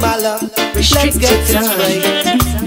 my love. Restricted Let's get this right.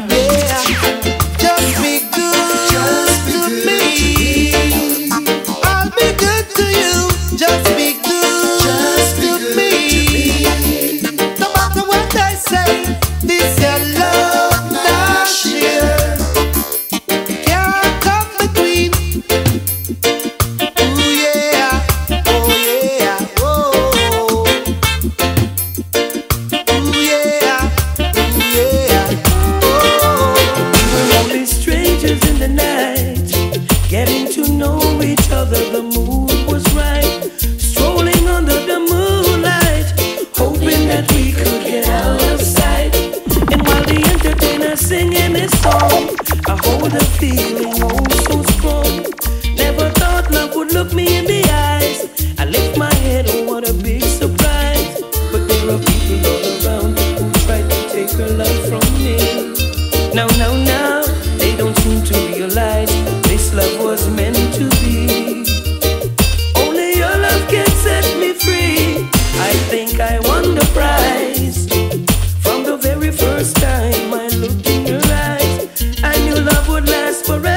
would last forever.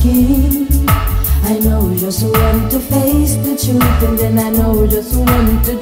skin. I know just when to face the truth, and then I know just when to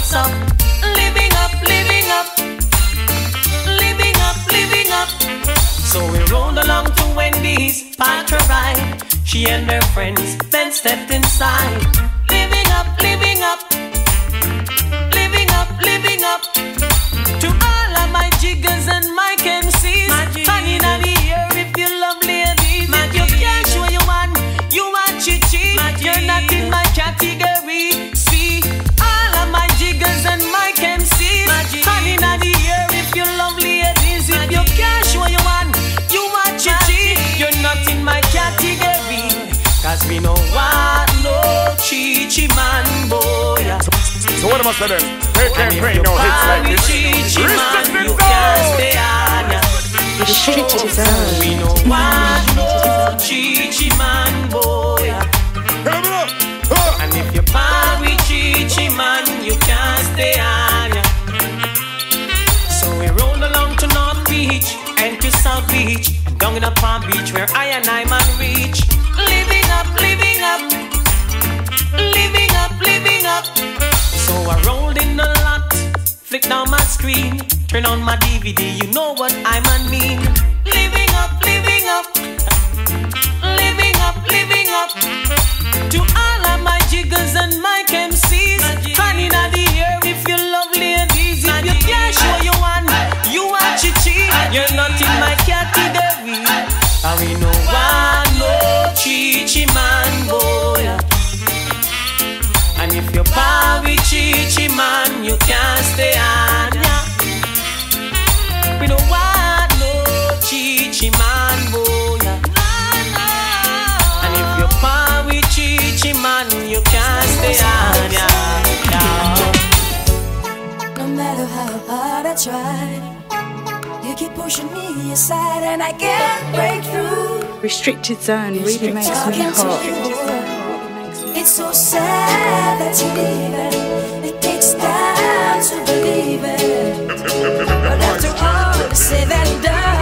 what's up. Living up, living up. Living up, living up. So we rolled along to Wendy's, parked her ride. She and her friends then stepped inside. Living up, living up. Cause we know what no chichi man boy. So what am I saying? They can't play no hits like this. Restricted zone. Restricted zone. We know what no chichi man boy. And if you part with chichi man, you can't stay on ya. So we roll along to North Beach and to South Beach and down in the Palm Beach where I and I man reach. I rolled in the lot, flick down my screen, turn on my DVD. You know what I mean? Living up, living up, living up, living up. To all of my jiggers and my MCs, honey, in the air if you love ladies. If you can't show you one, you are chichi. You're not in my category. And we know one no chichi man boy. And if you bar try, you keep pushing me aside and I can't break through. Restricted zone really makes me hot. it's so sad that you're leaving. It takes time to believe it. But after all said and done,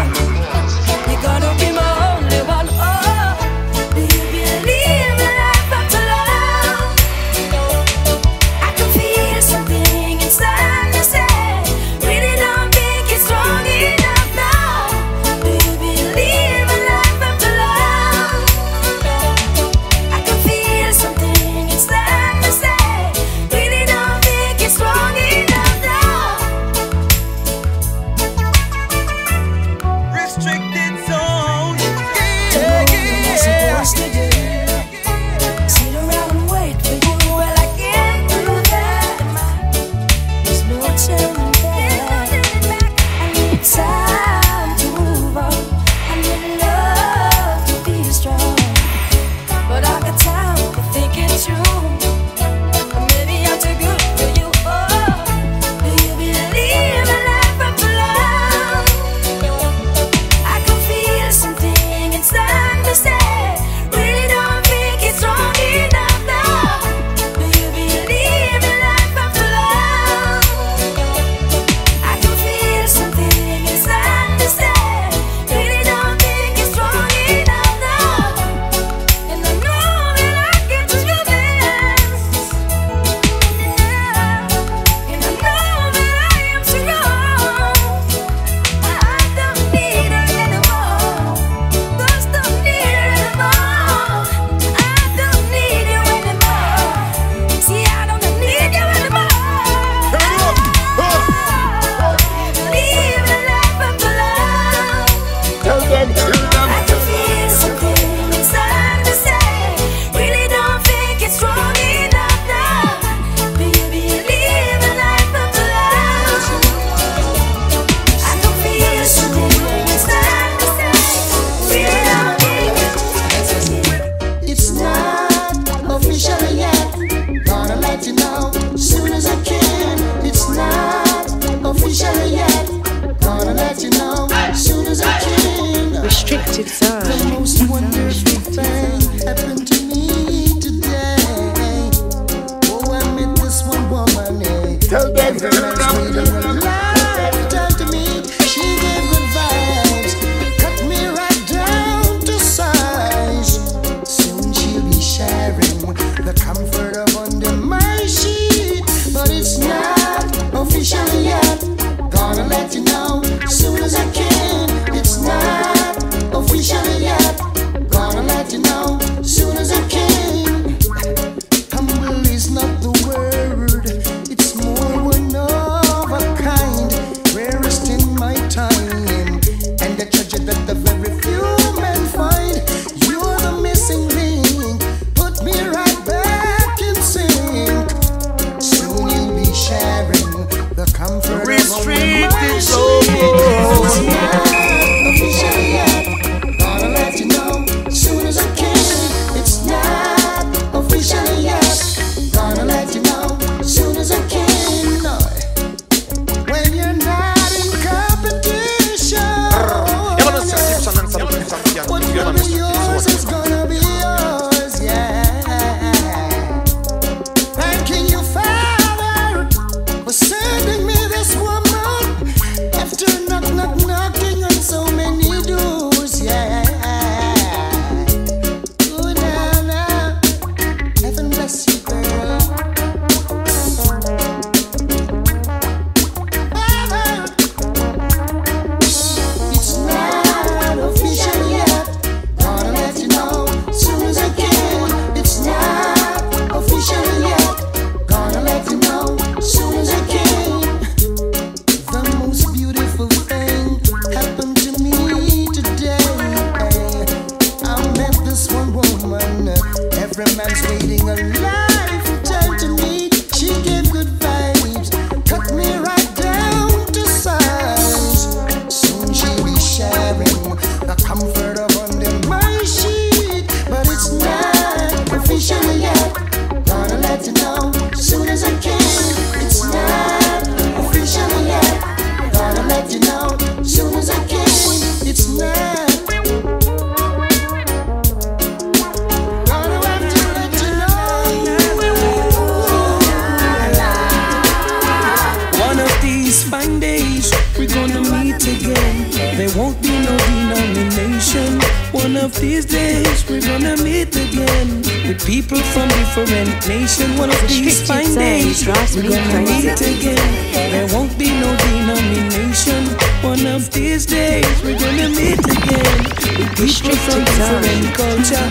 nations. One of these fine days we're gonna meet again. There won't be no denomination. One of these days we're gonna meet again with people from different culture.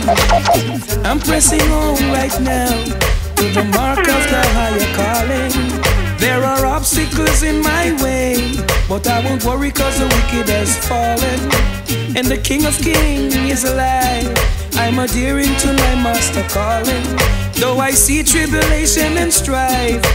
I'm pressing on right now to the mark of the higher calling. There are obstacles in my way, but I won't worry cause the wicked has fallen. And the King of Kings is alive. I'm adhering to my master calling. Though I see tribulation and strife,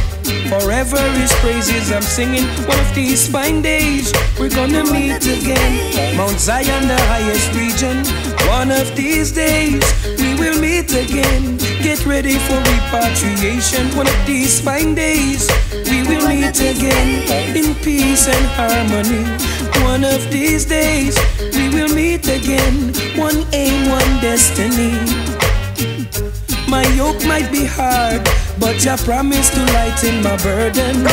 forever his praises I'm singing. One of these fine days, we're gonna meet again. Mount Zion, the highest region. One of these days, we will meet again. Get ready for repatriation. One of these fine days, we will meet again in peace and harmony. One of these days, we will meet again. One aim, one destiny. My yoke might be hard, but Jah promised to lighten my burden.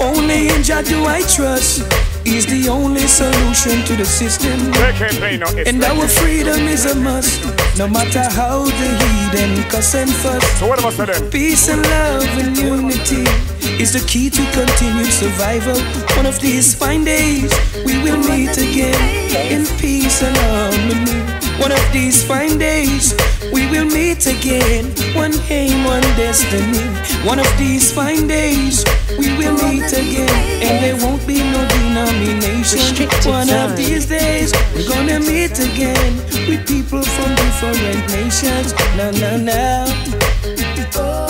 Only in Jah do I trust. He's the only solution to the system. They can't play no hits And our freedom is a must, no matter how the heathen cuss and fuss. So what about them? Peace and love and unity is the key to continued survival. One of these fine days, we will meet again in peace and harmony. One of these fine days, we will meet again. One aim, one destiny. One of these fine days, we will meet again. And there won't be no denomination. One of these days, we're gonna meet again with people from different nations. No, no, no.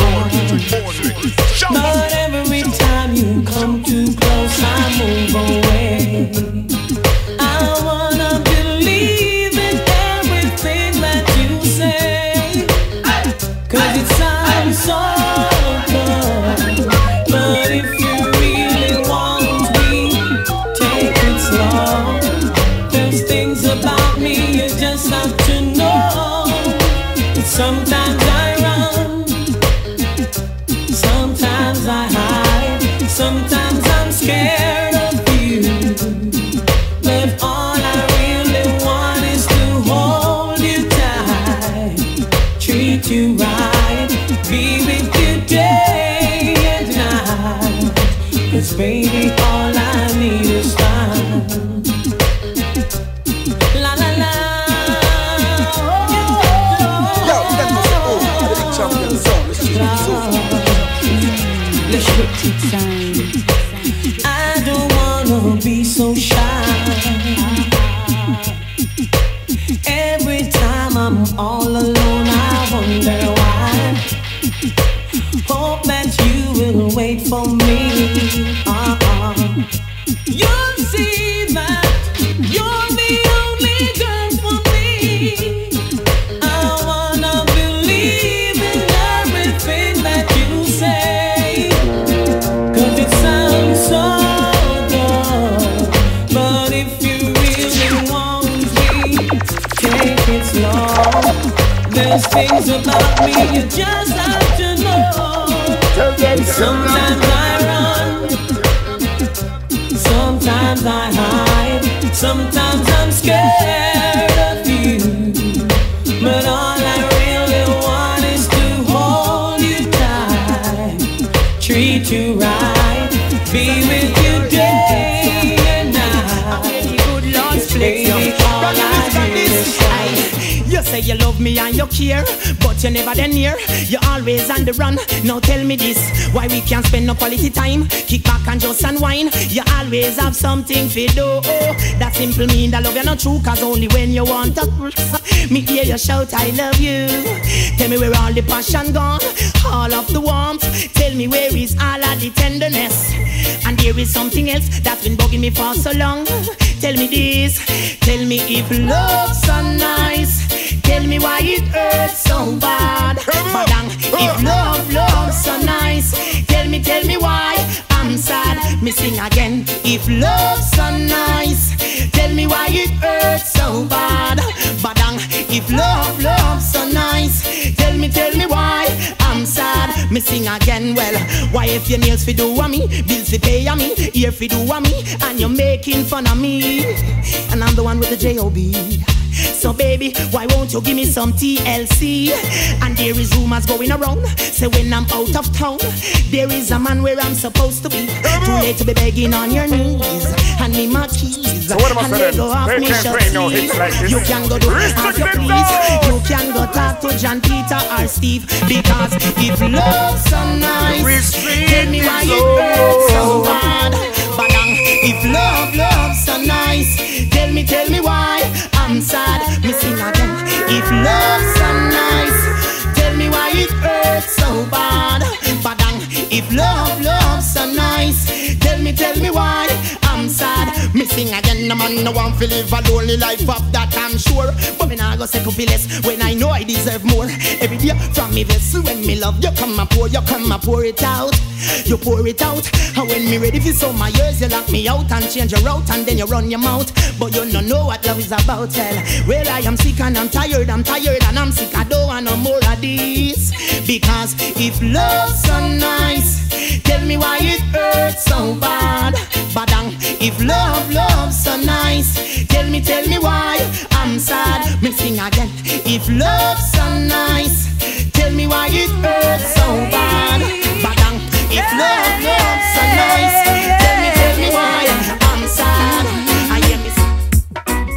baby, quality time? Kick back and just unwind. You always have something to do. That simple mean that love you not true, cause only when you want to. Me hear you shout, I love you. Tell me where all the passion gone, all of the warmth. Tell me where is all of the tenderness. And there is something else that's been bugging me for so long. Tell me this, tell me if love's so nice. Tell me why it hurts so bad. Badang, if uh. love, love so nice. Tell me, why I'm sad. Me sing again. If love's so nice. Tell me why it hurts so bad. Badang, if love, love so nice. Tell me, tell me why I'm sad. Me sing again. Well, why if your nails fi do a me, bills fi pay a me, ear fi do a me, and you're making fun of me, and I'm the one with the J O B. So baby, why won't you give me some TLC? And there is rumors going around. Say when I'm out of town, there is a man where I'm supposed to be. Too late to be begging on your knees. Hand me my keys. So what am I and saying? let go of They me can't shirt no hits like this. You can go do as you please. You can go talk to John Peter or Steve. Because if love's so nice, tell me why it hurts so bad. If love, love's so nice, tell me, tell me why I'm sad. Me sing again. If love's so nice, tell me why it hurts so bad. Badang, if love, love's so nice, tell me, tell me why sad. Me sing again, no man no one feel live a lonely life of that I'm sure. But me nah go second feel less when I know I deserve more. Every day from me vessel when me love you come and pour, you come and pour it out. You pour it out, and when me ready for some my years, you lock me out and change your route, and then you run your mouth. But you no know what love is about, well. Well, I am sick and I'm tired, I'm tired and I'm sick. I don't want no more of this. Because if love's so nice, tell me why it hurts so bad. Badang, if love, love's so nice, tell me, tell me why I'm sad. Me sing again. If love's so nice, tell me why it hurts so bad. Badang, if love, love's so nice, tell me, tell me why I'm sad. I hear me.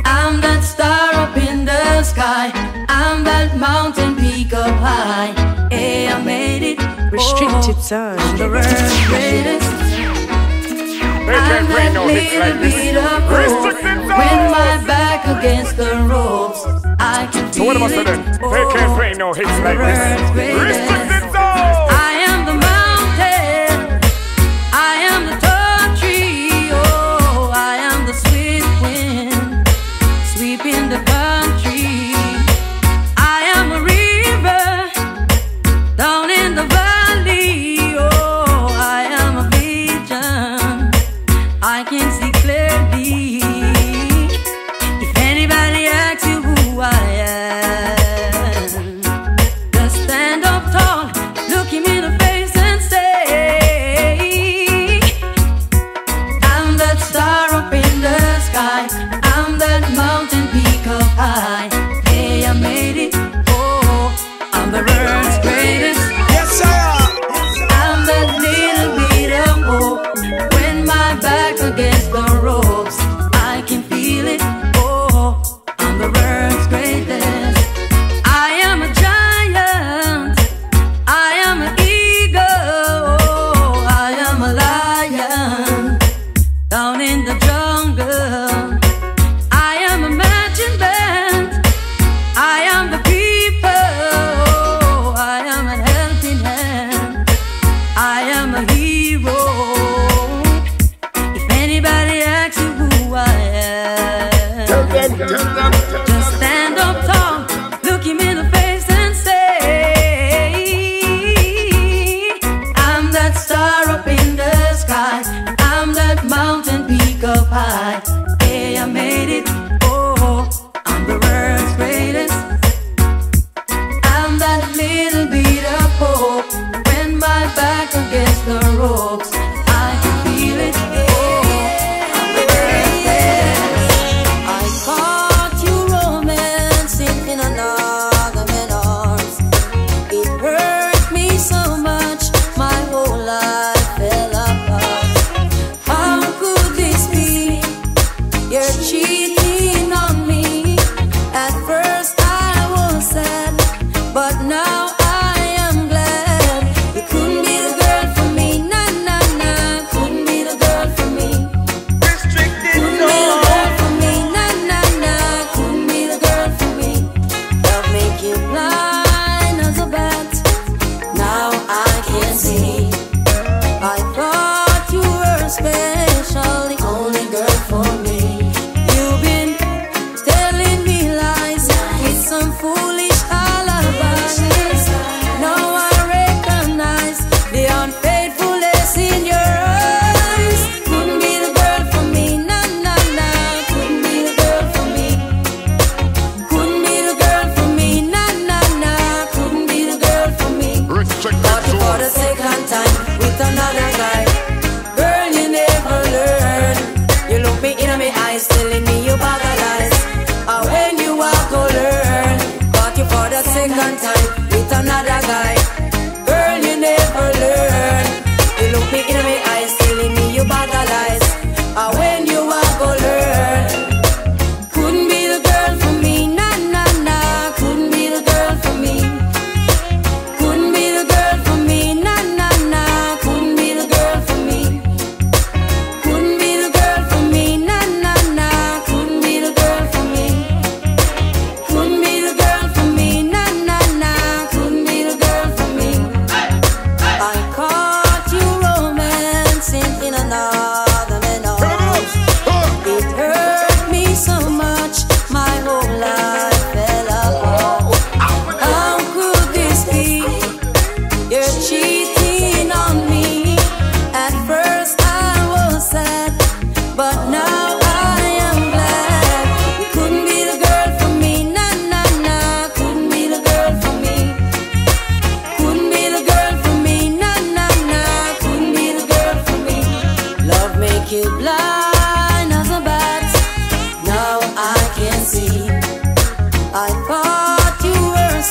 I'm that star up in the sky. I'm that mountain peak up high. Hey, I made it. Restricted Oh, zone. I'm the world's greatest. They can't play no hits like this. My back against the ropes, I can So what am I feel saying? it. They can't play no hits like this.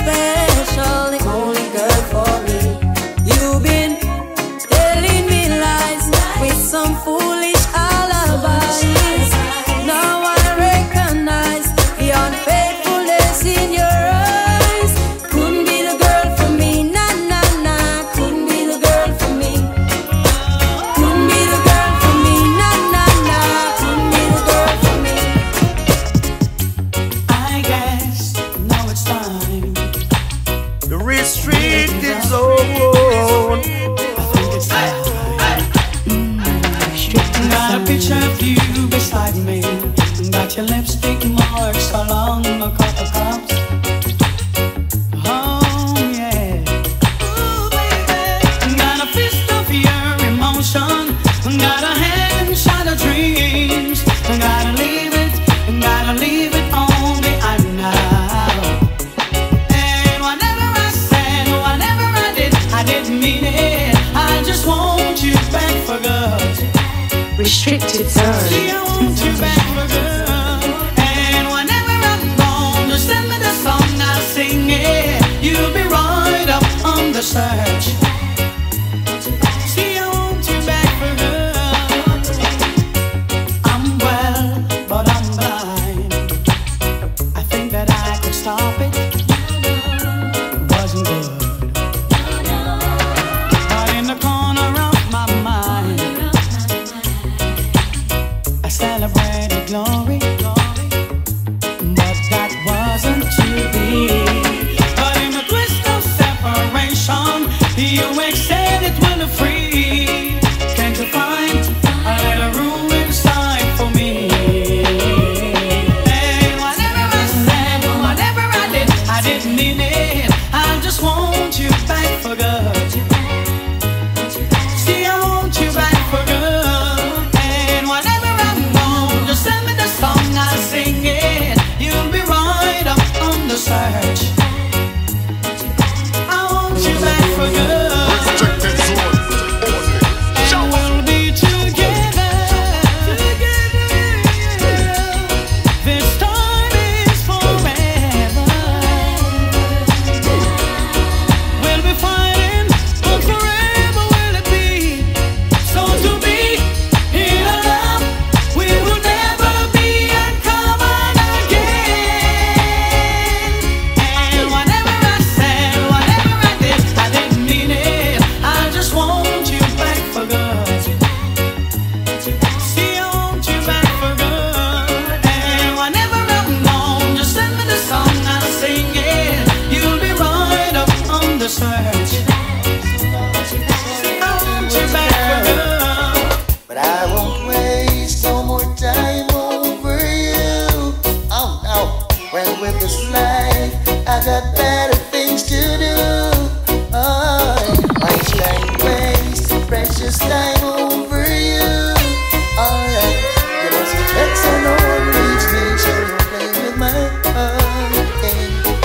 besos.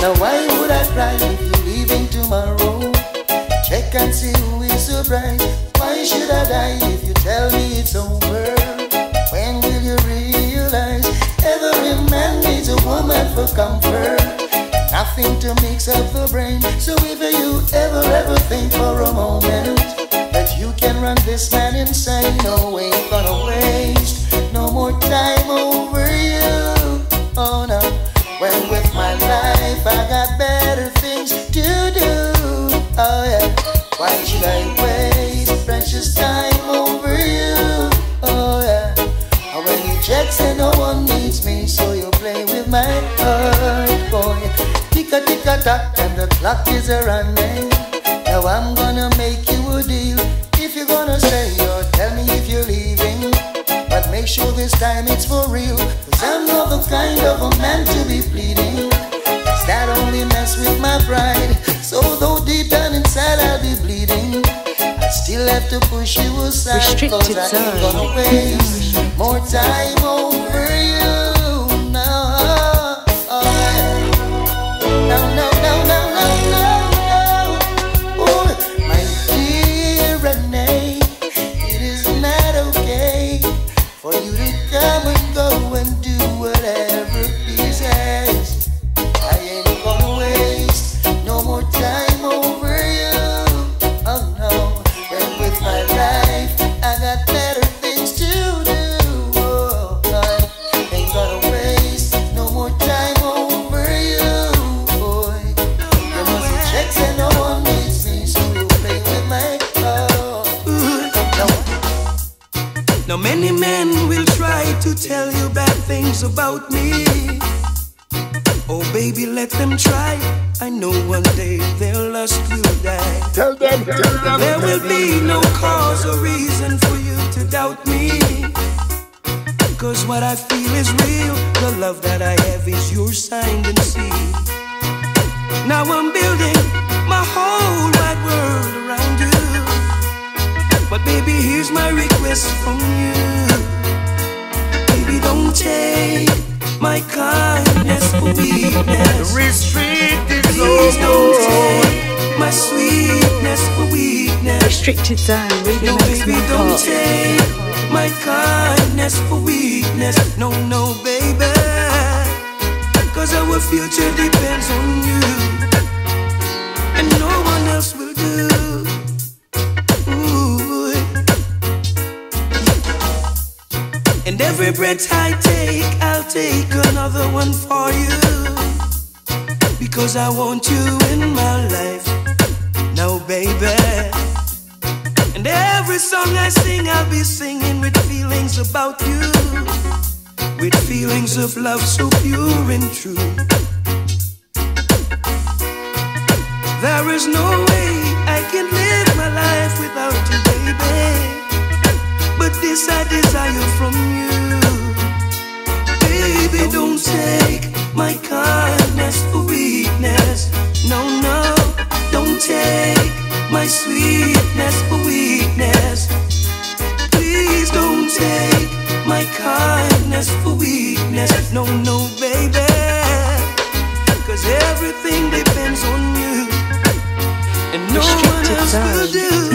Now why would I cry? Luck is a run. Eh? Now I'm gonna make you a deal. If you're gonna stay or tell me if you're leaving. But make sure this time it's for real. Cause I'm not the kind of a man to be pleading. Cause that only mess with my pride. So though deep down inside I'll be bleeding. I still have to push you aside. Restricted cause I ain't gonna waste more time over you. about me. Oh, baby, let them try. I know one day their lust will die. Tell them, tell them. There will be no cause or reason for you to doubt me. Cause what I feel is real. The love that I have is your signed and sealed. Now I'm building my whole wide world around you. But baby, here's my request from you. Baby, don't take my kindness for weakness. Restricted Please don't zone. take my sweetness for weakness. Restricted zone, No, baby, don't heart. take my kindness for weakness. No, no, baby. Cause our future depends on you. And no one else every breath I take, I'll take another one for you. Because I want you in my life. Now, baby. And every song I sing, I'll be singing with feelings about you. With feelings of love so pure and true. There is no way I can live my life without you, baby. But this I desire from you. Baby, don't take my kindness for weakness. No, no, don't take my sweetness for weakness. Please don't take my kindness for weakness. No, no, baby. Cause everything depends on you. And no one else will do.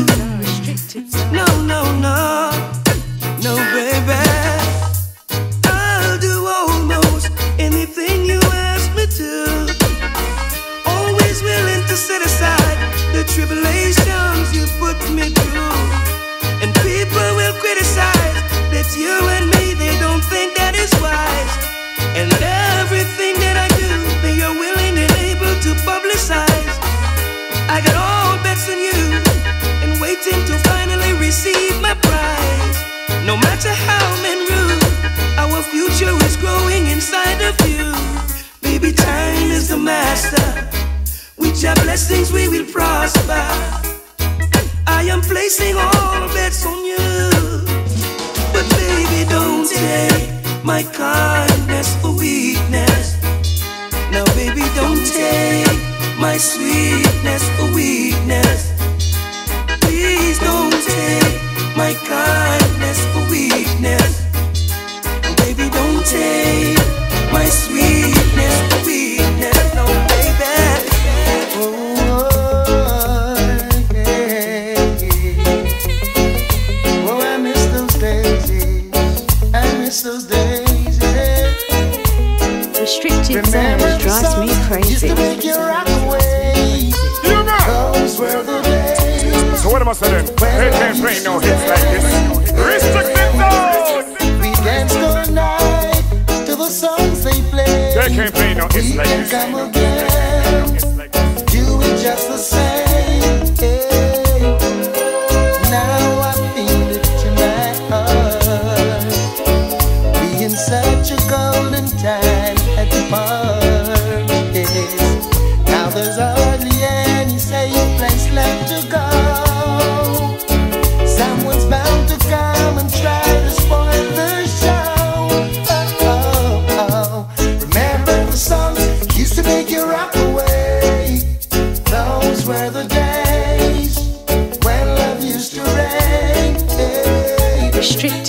Those days. yeah. Restricted Remember zone drives me crazy. Used to make you rock away. You know. Those were the days. So what am I saying? They can't play no hits like this. Restricted zone. We danced all night to the songs they play. They can't play no hits We like can this. come again, Hits like do it just the same.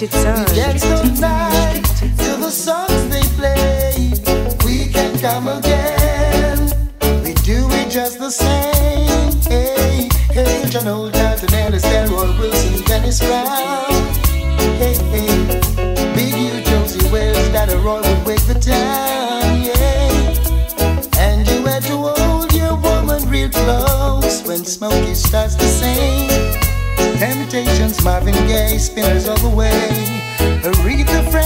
Restricted zone. Dance all night to the songs they play. We can come again. We do it just the same. Hey, hey, John Holt Johnson, Ellis, Delroy Wilson, Dennis Brown. Hey, hey, Big Youth, Josey Wales, Daddy Roy would wake the town. Yeah, and you had to hold your woman real close when Smokey starts to sing. Temptations, Marvin Gaye, Spinners all the way. Aretha Franklin,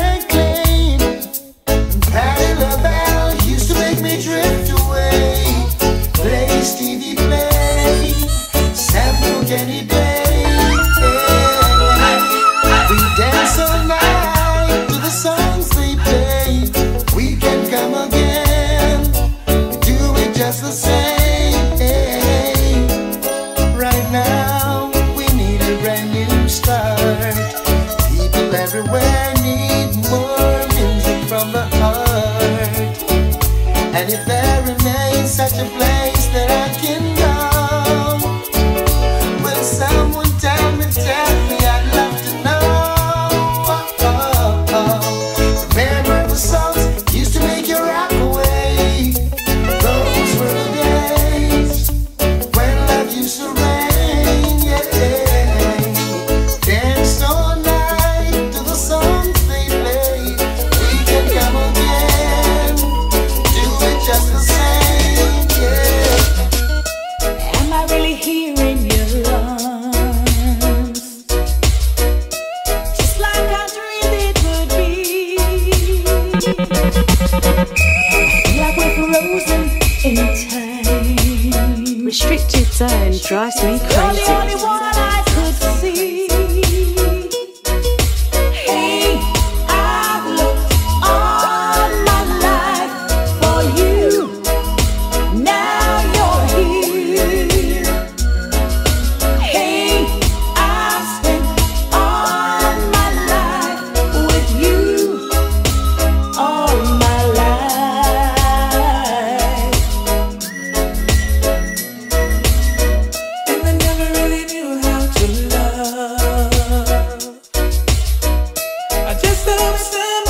I just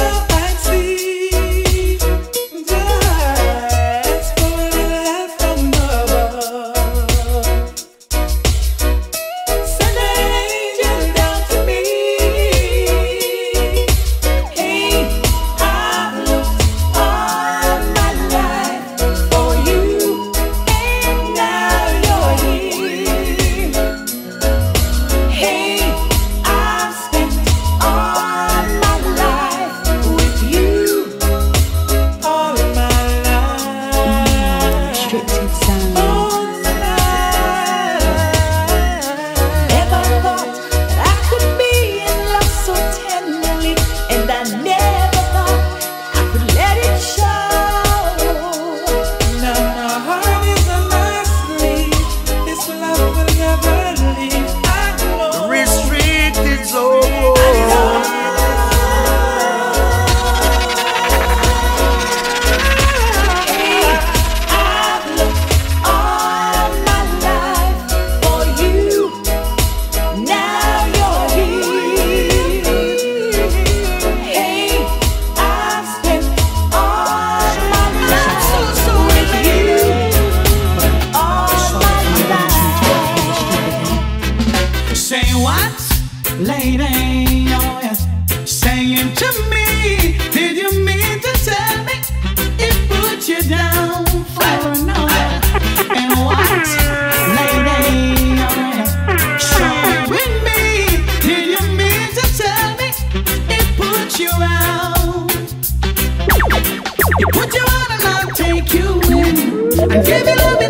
give me loving